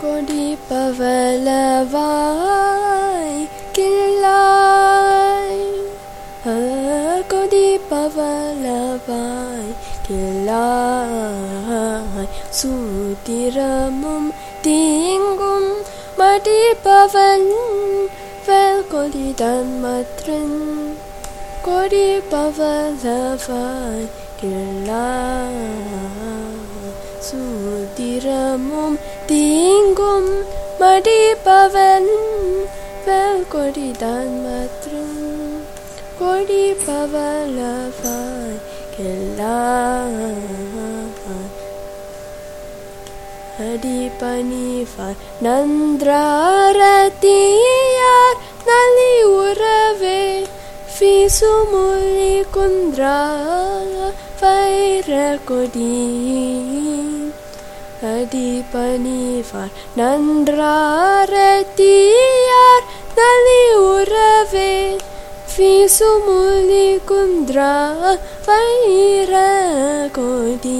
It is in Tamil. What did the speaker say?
கொடி பவளவாய் கிள்ளாய் ஆ, கொடி பவளவாய் கிள்ளாய் சூத்திரமும் தீங்கும் மடிப்பவன் வெல் கொடிதான் மற்றன் கொடி பவளவாய் கிள்ளாய் சூத்திரமும் தீங்கும் மடிப்பவன் வெல் கொடிதான் மற்றும் கொடி பவளவாய் கிள்ளாய் அடிபணிவார் நலி உறவே வீசுமொழி குன்றா வைர கொடி. அடிபணிவார் நன்றாரத்தியார் நலி உறவே வீசுமொழி குந்திரா வைர கொடி